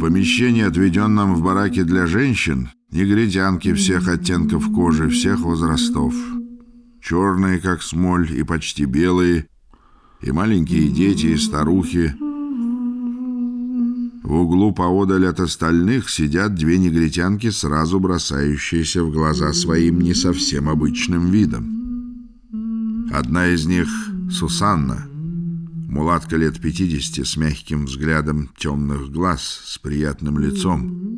помещении, отведенном в бараке для женщин, негритянки всех оттенков кожи, всех возрастов. Черные, как смоль, и почти белые, и маленькие дети, и старухи. В углу поодаль от остальных сидят две негритянки, сразу бросающиеся в глаза своим не совсем обычным видом. Одна из них — Сусанна, мулатка лет пятидесяти с мягким взглядом темных глаз, с приятным лицом.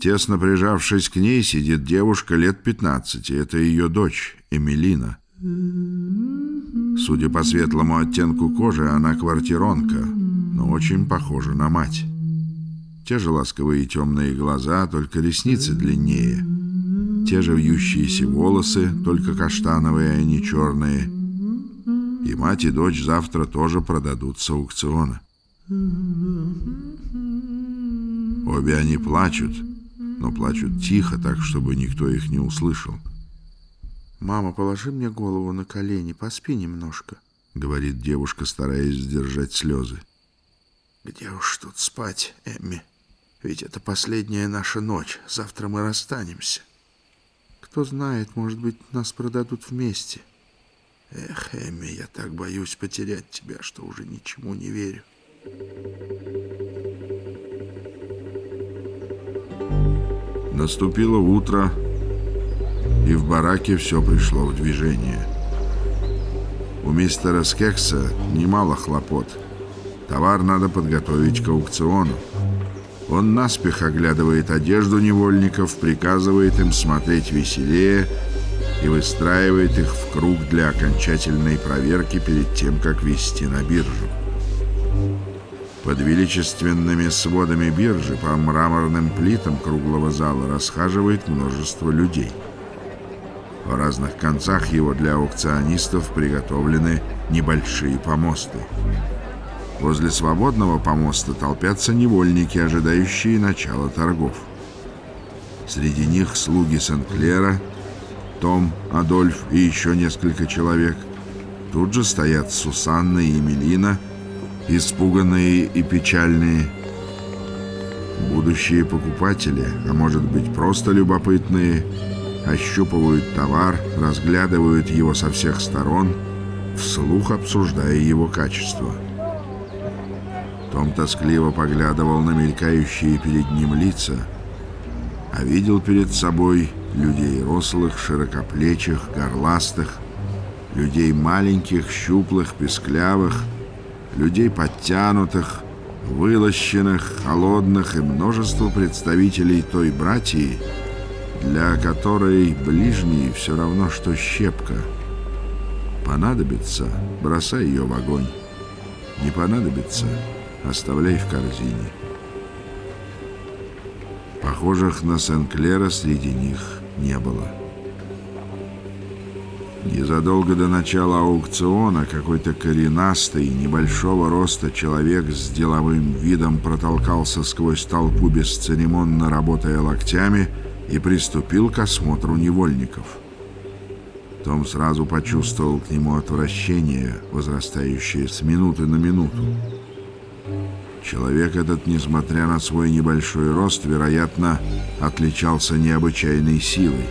Тесно прижавшись к ней, сидит девушка лет пятнадцати. Это ее дочь, Эмилина. Судя по светлому оттенку кожи, она квартиронка, но очень похожа на мать. Те же ласковые темные глаза, только ресницы длиннее. Те же вьющиеся волосы, только каштановые, а не черные. И мать, и дочь завтра тоже продадут с аукциона. Обе они плачут, но плачут тихо, так, чтобы никто их не услышал. «Мама, положи мне голову на колени, поспи немножко», — говорит девушка, стараясь сдержать слезы. «Где уж тут спать, Эмми? Ведь это последняя наша ночь. Завтра мы расстанемся. Кто знает, может быть, нас продадут вместе. Эх, Эмми, я так боюсь потерять тебя, что уже ничему не верю». Наступило утро, и в бараке все пришло в движение. У мистера Скекса немало хлопот. Товар надо подготовить к аукциону. Он наспех оглядывает одежду невольников, приказывает им смотреть веселее и выстраивает их в круг для окончательной проверки перед тем, как вести на биржу. Под величественными сводами биржи по мраморным плитам круглого зала расхаживает множество людей – в разных концах его для аукционистов приготовлены небольшие помосты. Возле свободного помоста толпятся невольники, ожидающие начала торгов. Среди них слуги Сен-Клера, Том, Адольф и еще несколько человек. Тут же стоят Сусанна и Эмилина, испуганные и печальные. Будущие покупатели, а может быть просто любопытные – ощупывают товар, разглядывают его со всех сторон, вслух обсуждая его качество. Том тоскливо поглядывал на мелькающие перед ним лица, а видел перед собой людей рослых, широкоплечих, горластых, людей маленьких, щуплых, песклявых, людей подтянутых, вылощенных, холодных и множество представителей той братьи, для которой ближний все равно, что щепка. Понадобится — бросай ее в огонь. Не понадобится — оставляй в корзине. Похожих на Сен-Клера среди них не было. Незадолго до начала аукциона какой-то коренастый, небольшого роста человек с деловым видом протолкался сквозь толпу бесцеремонно работая локтями — и приступил к осмотру невольников. Том сразу почувствовал к нему отвращение, возрастающее с минуты на минуту. Человек этот, несмотря на свой небольшой рост, вероятно, отличался необычайной силой.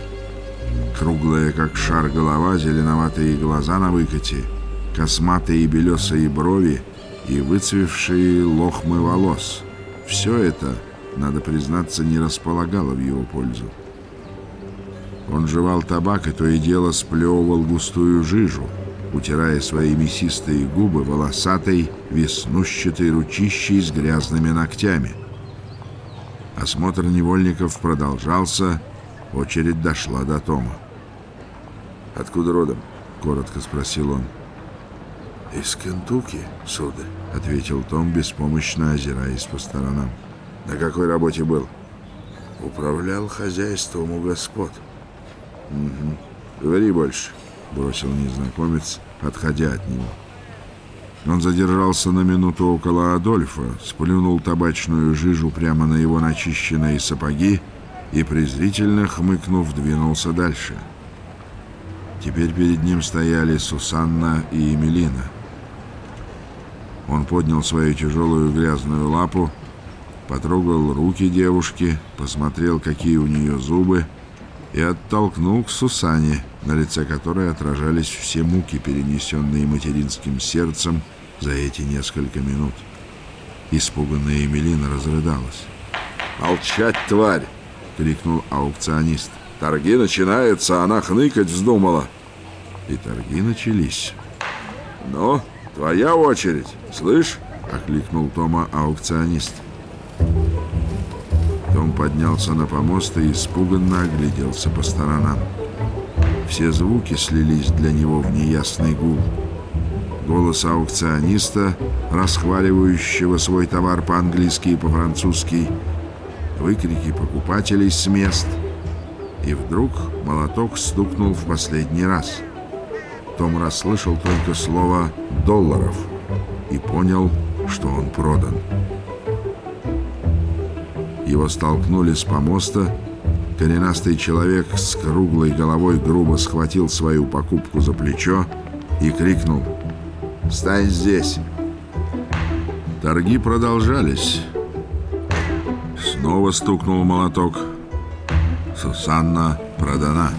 Круглая, как шар голова, зеленоватые глаза на выкате, косматые белесые брови и выцвевшие лохмы волос. Все это — надо признаться, не располагало в его пользу. Он жевал табак и то и дело сплевывал густую жижу, утирая свои мясистые губы волосатой, веснущатой ручищей с грязными ногтями. Осмотр невольников продолжался, очередь дошла до Тома. «Откуда родом?» — коротко спросил он. «Из Кентукки, сударь», — ответил Том, беспомощно озираясь по сторонам. На какой работе был? Управлял хозяйством у господ. Угу. Говори больше, бросил незнакомец, отходя от него. Он задержался на минуту около Адольфа, сплюнул табачную жижу прямо на его начищенные сапоги и, презрительно хмыкнув, двинулся дальше. Теперь перед ним стояли Сусанна и Эмилина. Он поднял свою тяжелую грязную лапу, потрогал руки девушки, посмотрел, какие у нее зубы, и оттолкнул к Сусане, на лице которой отражались все муки, перенесенные материнским сердцем за эти несколько минут. Испуганная Эмилина разрыдалась. «Молчать, тварь!» — крикнул аукционист. «Торги начинаются, она хныкать вздумала!» И торги начались. «Ну, твоя очередь, слышь?» — окликнул Тома аукционист. Том поднялся на помост и испуганно огляделся по сторонам. Все звуки слились для него в неясный гул. Голос аукциониста, расхваливающего свой товар по-английски и по-французски, выкрики покупателей с мест. И вдруг молоток стукнул в последний раз. Том расслышал только слово «долларов» и понял, что он продан. Его столкнули с помоста. Коренастый человек с круглой головой грубо схватил свою покупку за плечо и крикнул «Стань здесь!». Торги продолжались. Снова стукнул молоток. Сусанна продана.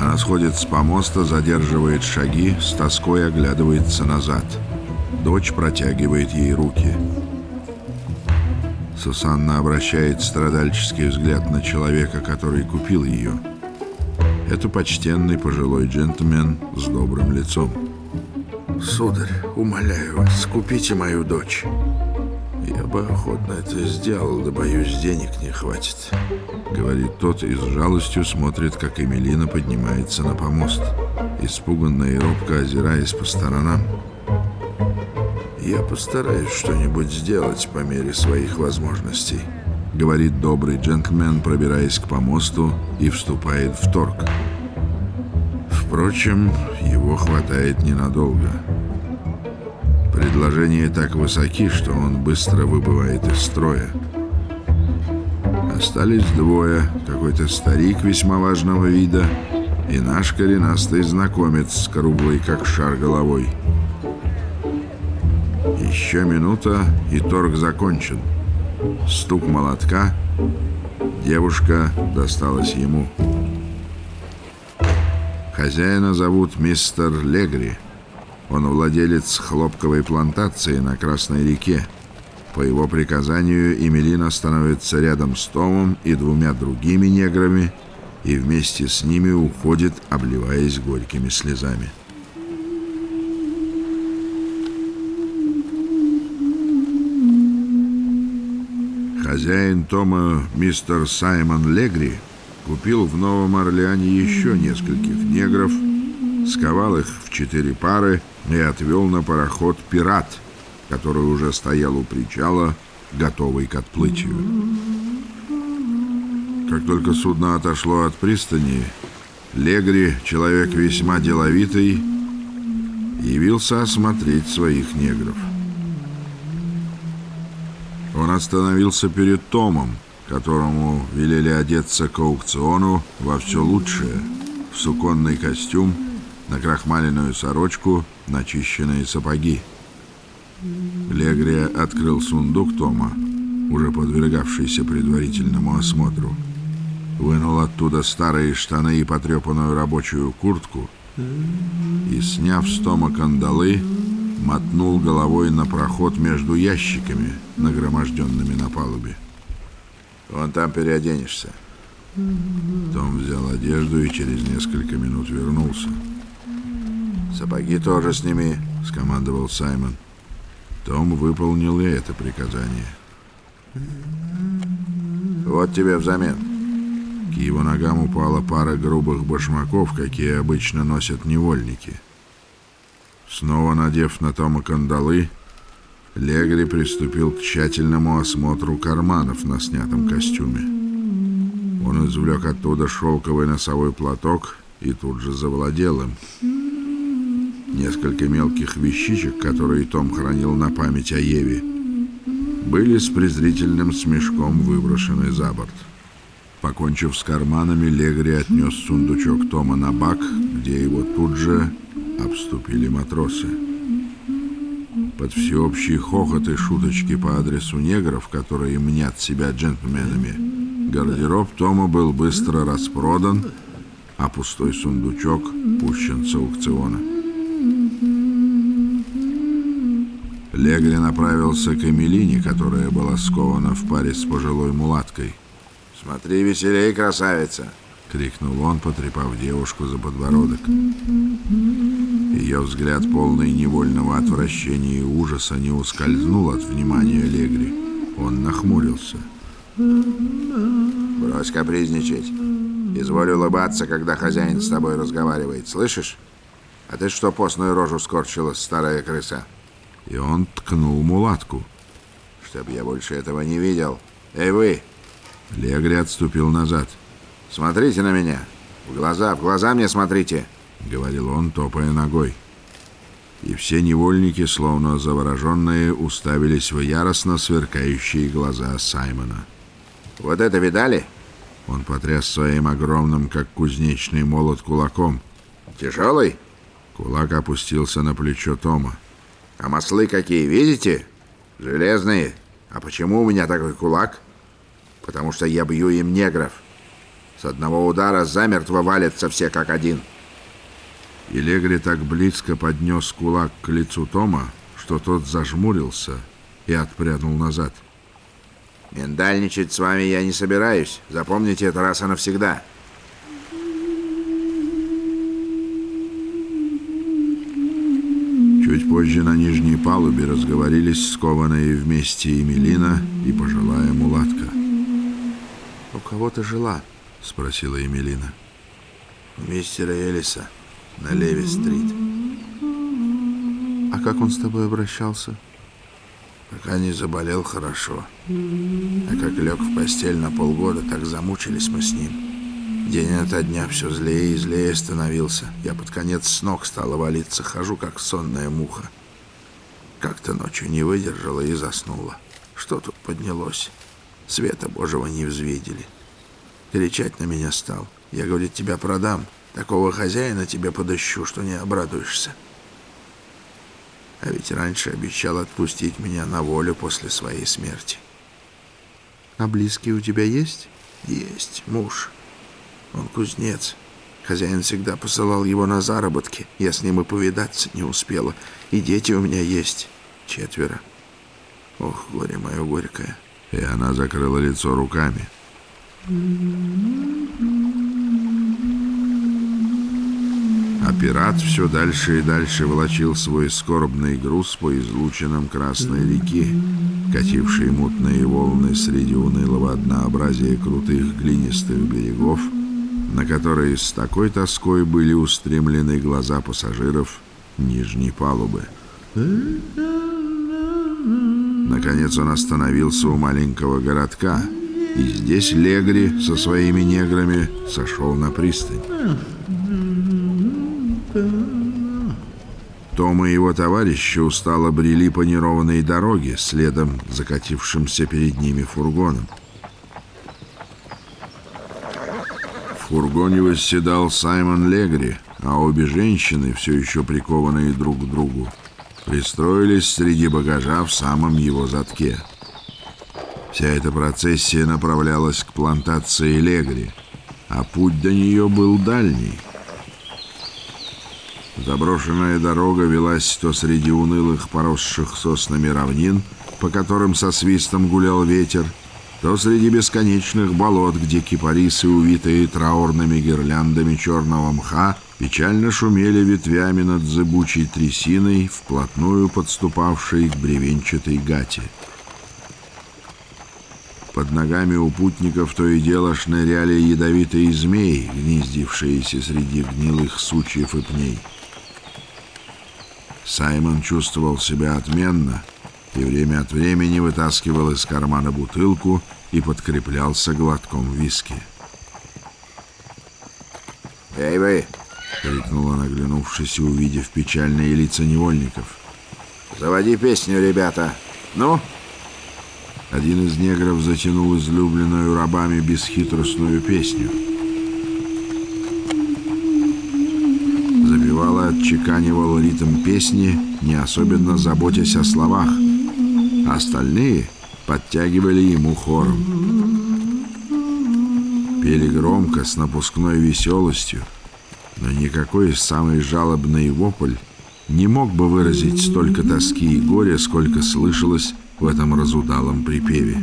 Она сходит с помоста, задерживает шаги, с тоской оглядывается назад. Дочь протягивает ей руки. Сусанна обращает страдальческий взгляд на человека, который купил ее. Это почтенный пожилой джентльмен с добрым лицом. «Сударь, умоляю вас, купите мою дочь. Я бы охотно это сделал, да, боюсь, денег не хватит», — говорит тот и с жалостью смотрит, как Эмилина поднимается на помост, испуганно и робко озираясь по сторонам. «Я постараюсь что-нибудь сделать по мере своих возможностей», — говорит добрый джентльмен, пробираясь к помосту и вступает в торг. Впрочем, его хватает ненадолго. Предложения так высоки, что он быстро выбывает из строя. Остались двое, какой-то старик весьма важного вида и наш коренастый знакомец с круглой, как шар головой — еще минута, и торг закончен. Стук молотка. Девушка досталась ему. Хозяина зовут мистер Легри. Он владелец хлопковой плантации на Красной реке. По его приказанию Эмилина становится рядом с Томом и двумя другими неграми и вместе с ними уходит, обливаясь горькими слезами. Хозяин Тома, мистер Саймон Легри, купил в Новом Орлеане еще нескольких негров, сковал их в четыре пары и отвел на пароход «Пират», который уже стоял у причала, готовый к отплытию. Как только судно отошло от пристани, Легри, человек весьма деловитый, явился осмотреть своих негров. Он остановился перед Томом, которому велели одеться к аукциону во все лучшее, в суконный костюм, на крахмаленную сорочку, начищенные сапоги. Легрия открыл сундук Тома, уже подвергавшийся предварительному осмотру. Вынул оттуда старые штаны и потрепанную рабочую куртку и, сняв с Тома кандалы, мотнул головой на проход между ящиками, нагроможденными на палубе. «Вон там переоденешься». Том взял одежду и через несколько минут вернулся. «Сапоги тоже сними», — скомандовал Саймон. Том выполнил и это приказание. «Вот тебе взамен». К его ногам упала пара грубых башмаков, какие обычно носят невольники — Снова надев на Тома кандалы, Легри приступил к тщательному осмотру карманов на снятом костюме. Он извлек оттуда шелковый носовой платок и тут же завладел им. Несколько мелких вещичек, которые Том хранил на память о Еве, были с презрительным смешком выброшены за борт. Покончив с карманами, Легри отнес сундучок Тома на бак, где его тут же обступили матросы. Под всеобщий хохот и шуточки по адресу негров, которые мнят себя джентльменами, гардероб Тома был быстро распродан, а пустой сундучок пущен с аукциона. Легри направился к Эмилине, которая была скована в паре с пожилой мулаткой. «Смотри веселей, красавица!» — крикнул он, потрепав девушку за подбородок. Ее взгляд, полный невольного отвращения и ужаса, не ускользнул от внимания Легри. Он нахмурился. «Брось капризничать. Изволь улыбаться, когда хозяин с тобой разговаривает. Слышишь? А ты что постную рожу скорчила, старая крыса?» И он ткнул мулатку. «Чтоб я больше этого не видел. Эй, вы!» Легри отступил назад. «Смотрите на меня! В глаза, в глаза мне смотрите!» — говорил он, топая ногой. И все невольники, словно завороженные, уставились в яростно сверкающие глаза Саймона. «Вот это видали?» Он потряс своим огромным, как кузнечный молот, кулаком. «Тяжелый?» Кулак опустился на плечо Тома. «А маслы какие, видите? Железные. А почему у меня такой кулак? Потому что я бью им негров. С одного удара замертво валятся все как один». И Легри так близко поднес кулак к лицу Тома, что тот зажмурился и отпрянул назад. «Миндальничать с вами я не собираюсь. Запомните это раз и навсегда». Чуть позже на нижней палубе разговорились скованные вместе Эмилина и пожилая мулатка. «У кого ты жила?» — спросила Эмилина. «У мистера Элиса на Леви-стрит». «А как он с тобой обращался?» Пока не заболел хорошо. А как лег в постель на полгода, так замучились мы с ним. День ото дня все злее и злее становился. Я под конец с ног стала валиться, хожу как сонная муха. Как-то ночью не выдержала и заснула. Что тут поднялось? Света Божьего не взвидели. Кричать на меня стал. Я, говорит, тебя продам. Такого хозяина тебе подыщу, что не обрадуешься. А ведь раньше обещал отпустить меня на волю после своей смерти. А близкие у тебя есть? Есть, муж. Он кузнец. Хозяин всегда посылал его на заработки. Я с ним и повидаться не успела. И дети у меня есть. Четверо. Ох, горе мое горькое. И она закрыла лицо руками. А пират все дальше и дальше волочил свой скорбный груз по излучинам Красной реки, катившей мутные волны среди унылого однообразия крутых глинистых берегов, на которые с такой тоской были устремлены глаза пассажиров нижней палубы. Наконец он остановился у маленького городка, и здесь Легри со своими неграми сошел на пристань. Том и его товарищи устало брели по неровной дороге, следом закатившимся перед ними фургоном. В фургоне восседал Саймон Легри, а обе женщины, все еще прикованные друг к другу, пристроились среди багажа в самом его задке. Вся эта процессия направлялась к плантации Легри, а путь до нее был дальний — Заброшенная дорога велась то среди унылых поросших соснами равнин, по которым со свистом гулял ветер, то среди бесконечных болот, где кипарисы, увитые траурными гирляндами черного мха, печально шумели ветвями над зыбучей трясиной, вплотную подступавшей к бревенчатой гате. Под ногами у путников то и дело шныряли ядовитые змеи, гнездившиеся среди гнилых сучьев и пней. Саймон чувствовал себя отменно и время от времени вытаскивал из кармана бутылку и подкреплялся глотком виски. «Эй вы!» — крикнул он, оглянувшись и увидев печальные лица невольников. «Заводи песню, ребята! Ну?» Один из негров затянул излюбленную рабами бесхитростную песню — отчеканивал ритм песни, не особенно заботясь о словах. Остальные подтягивали ему хором. Пели громко, с напускной веселостью, но никакой самый жалобный вопль не мог бы выразить столько тоски и горя, сколько слышалось в этом разудалом припеве.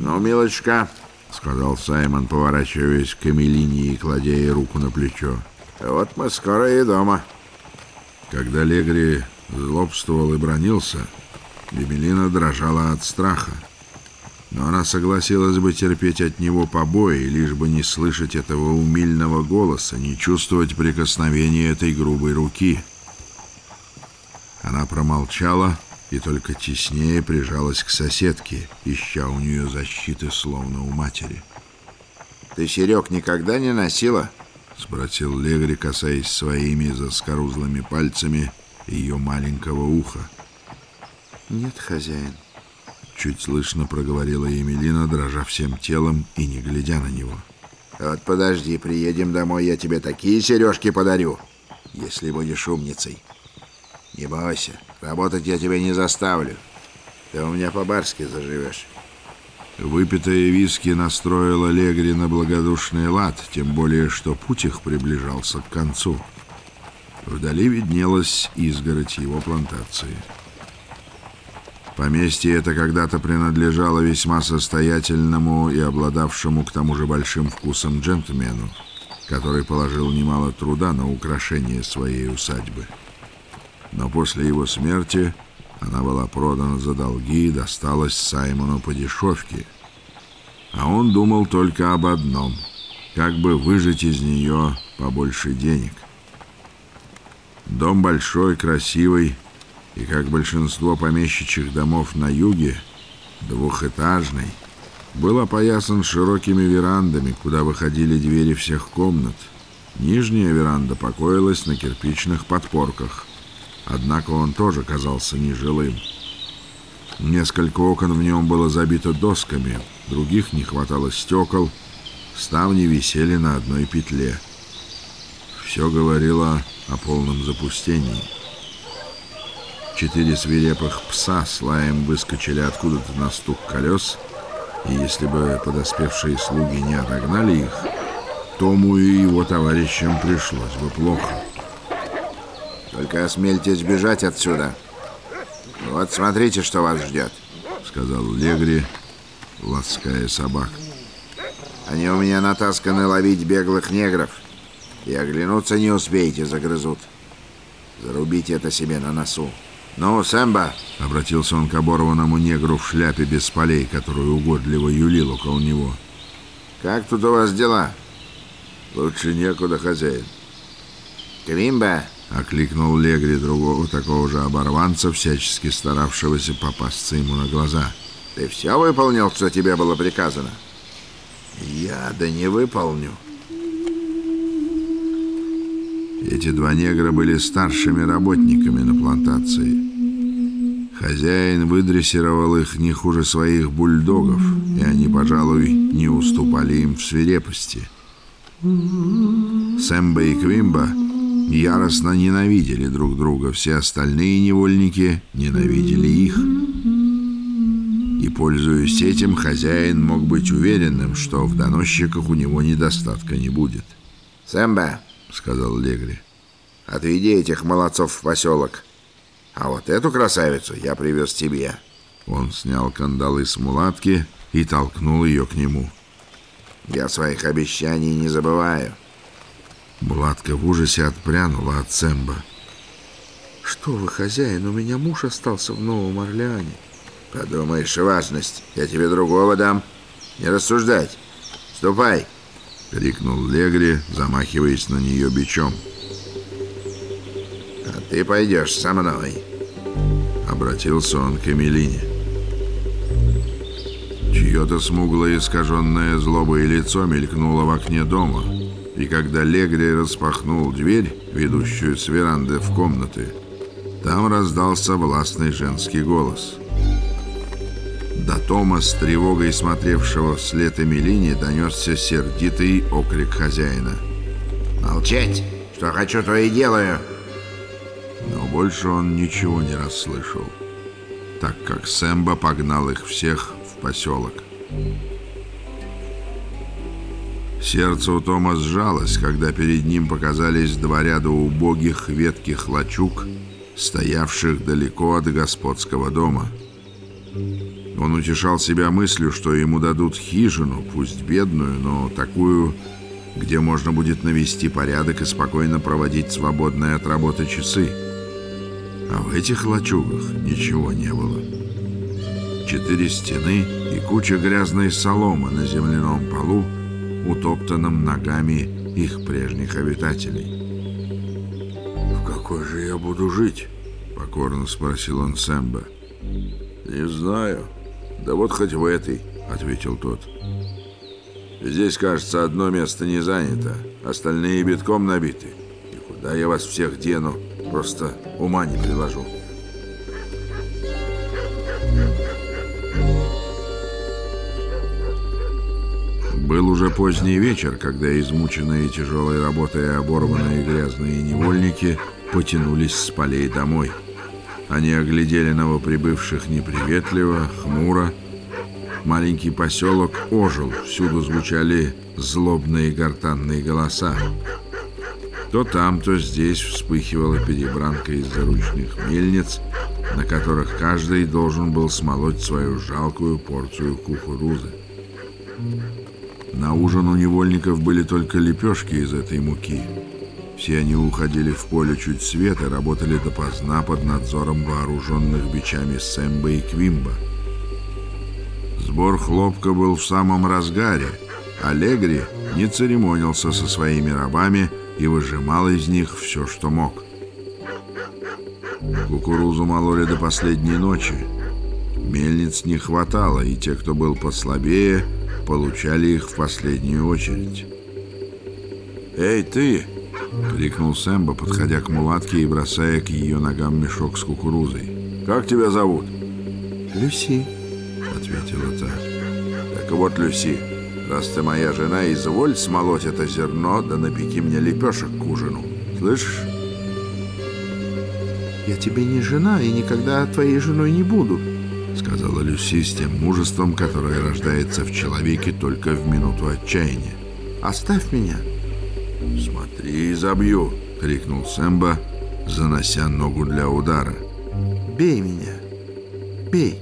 «Ну, милочка», — сказал Саймон, поворачиваясь к Эмилине и кладя ей руку на плечо, — «вот мы скоро и дома». Когда Легри злобствовал и бронился, Эмилина дрожала от страха. Но она согласилась бы терпеть от него побои, лишь бы не слышать этого умильного голоса, не чувствовать прикосновения этой грубой руки. Она промолчала и только теснее прижалась к соседке, ища у нее защиты, словно у матери. «Ты серег никогда не носила?» — спросил Легри, касаясь своими заскорузлыми пальцами ее маленького уха. «Нет, хозяин», Чуть слышно проговорила Емелина, дрожа всем телом и не глядя на него. «Вот подожди, приедем домой, я тебе такие сережки подарю, если будешь умницей. Не бойся, работать я тебя не заставлю. Ты у меня по-барски заживешь». Выпитая виски настроила Легри на благодушный лад, тем более, что путь их приближался к концу. Вдали виднелась изгородь его плантации. Поместье это когда-то принадлежало весьма состоятельному и обладавшему к тому же большим вкусом джентльмену, который положил немало труда на украшение своей усадьбы. Но после его смерти она была продана за долги и досталась Саймону по дешевке. А он думал только об одном — как бы выжить из нее побольше денег. Дом большой, красивый, и, как большинство помещичьих домов на юге, двухэтажный, был опоясан широкими верандами, куда выходили двери всех комнат. Нижняя веранда покоилась на кирпичных подпорках, однако он тоже казался нежилым. Несколько окон в нем было забито досками, других не хватало стекол, ставни висели на одной петле. Все говорило о полном запустении. Четыре свирепых пса с лаем выскочили откуда-то на стук колес, и если бы подоспевшие слуги не отогнали их, Тому и его товарищам пришлось бы плохо. «Только осмельтесь бежать отсюда. Вот смотрите, что вас ждет», — сказал Легри, лаская собак. «Они у меня натасканы ловить беглых негров, и оглянуться не успеете, загрызут. Зарубите это себе на носу». «Ну, Сэмба!» — обратился он к оборванному негру в шляпе без полей, которую угодливо юлил около него. «Как тут у вас дела?» «Лучше некуда, хозяин». «Кримба!» — окликнул Легри другого такого же оборванца, всячески старавшегося попасться ему на глаза. «Ты все выполнил, что тебе было приказано?» «Я да не выполню», эти два негра были старшими работниками на плантации. Хозяин выдрессировал их не хуже своих бульдогов, и они, пожалуй, не уступали им в свирепости. Сэмба и Квимба яростно ненавидели друг друга, все остальные невольники ненавидели их. И, пользуясь этим, хозяин мог быть уверенным, что в доносчиках у него недостатка не будет. «Сэмба!» — сказал Легри. «Отведи этих молодцов в поселок. А вот эту красавицу я привез тебе». Он снял кандалы с мулатки и толкнул ее к нему. «Я своих обещаний не забываю». Мулатка в ужасе отпрянула от Сэмба. «Что вы, хозяин, у меня муж остался в Новом Орлеане». «Подумаешь, важность. Я тебе другого дам. Не рассуждать. Ступай!» — крикнул Легри, замахиваясь на нее бичом. «А ты пойдешь со мной», — обратился он к Эмилине. Чье-то смуглое, искаженное злобое лицо мелькнуло в окне дома, и когда Легри распахнул дверь, ведущую с веранды в комнаты, там раздался властный женский голос — до Тома, с тревогой смотревшего вслед Эмилине, донесся сердитый окрик хозяина. Молчать! Что хочу, то и делаю. Но больше он ничего не расслышал, так как Сэмбо погнал их всех в поселок. Сердце у Тома сжалось, когда перед ним показались два ряда убогих ветких лачуг, стоявших далеко от господского дома. Он утешал себя мыслью, что ему дадут хижину, пусть бедную, но такую, где можно будет навести порядок и спокойно проводить свободные от работы часы. А в этих лачугах ничего не было. Четыре стены и куча грязной соломы на земляном полу, утоптанном ногами их прежних обитателей. «В какой же я буду жить?» — покорно спросил он Сэмбо. «Не знаю. Да вот хоть в этой», — ответил тот. «Здесь, кажется, одно место не занято, остальные битком набиты. И куда я вас всех дену, просто ума не приложу». Был уже поздний вечер, когда измученные тяжелой работой и оборванные грязные невольники потянулись с полей домой. Они оглядели новоприбывших неприветливо, хмуро. Маленький поселок ожил, всюду звучали злобные гортанные голоса. То там, то здесь вспыхивала перебранка из заручных мельниц, на которых каждый должен был смолоть свою жалкую порцию кукурузы. На ужин у невольников были только лепешки из этой муки. Все они уходили в поле чуть свет и работали допоздна под надзором вооруженных бичами Сэмба и Квимба. Сбор хлопка был в самом разгаре. Аллегри не церемонился со своими рабами и выжимал из них все, что мог. Кукурузу мололи до последней ночи. Мельниц не хватало, и те, кто был послабее, получали их в последнюю очередь. «Эй, ты!» — крикнул Сэмбо, подходя к мулатке и бросая к ее ногам мешок с кукурузой. «Как тебя зовут?» «Люси», — ответила та. «Так вот, Люси, раз ты моя жена, изволь смолоть это зерно, да напеки мне лепешек к ужину. Слышишь?» «Я тебе не жена и никогда твоей женой не буду», — Люси с тем мужеством, которое рождается в человеке только в минуту отчаяния. «Оставь меня». «Смотри, забью!» — крикнул Сэмбо, занося ногу для удара. «Бей меня! Бей!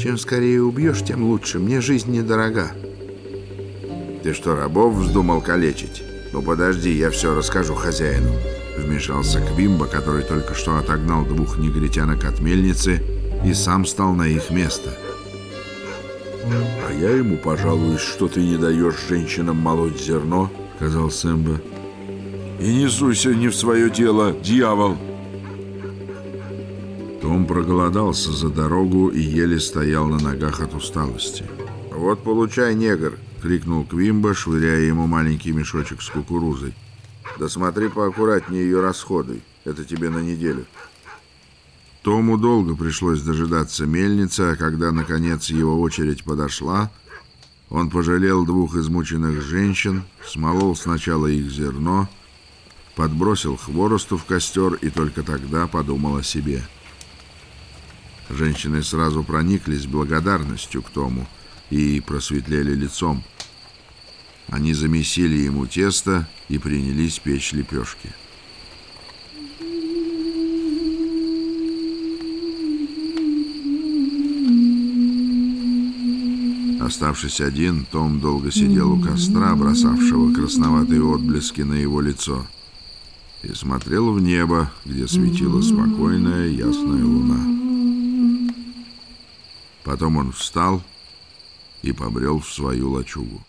Чем скорее убьешь, тем лучше. Мне жизнь недорога». «Ты что, рабов вздумал калечить? Ну подожди, я все расскажу хозяину». Вмешался Квимба, который только что отогнал двух негритянок от мельницы и сам стал на их место. «А я ему пожалуюсь, что ты не даешь женщинам молоть зерно», — сказал Сэмбо. «И не суйся не в свое дело, дьявол!» Том проголодался за дорогу и еле стоял на ногах от усталости. «Вот получай, негр!» — крикнул Квимба, швыряя ему маленький мешочек с кукурузой. «Да смотри поаккуратнее ее расходуй. Это тебе на неделю». Тому долго пришлось дожидаться мельницы, а когда, наконец, его очередь подошла, он пожалел двух измученных женщин, смолол сначала их зерно, подбросил хворосту в костер и только тогда подумал о себе. Женщины сразу прониклись благодарностью к Тому и просветлели лицом. Они замесили ему тесто и принялись печь лепешки. Оставшись один, Том долго сидел у костра, бросавшего красноватые отблески на его лицо, и смотрел в небо, где светила спокойная ясная луна. Потом он встал и побрел в свою лачугу.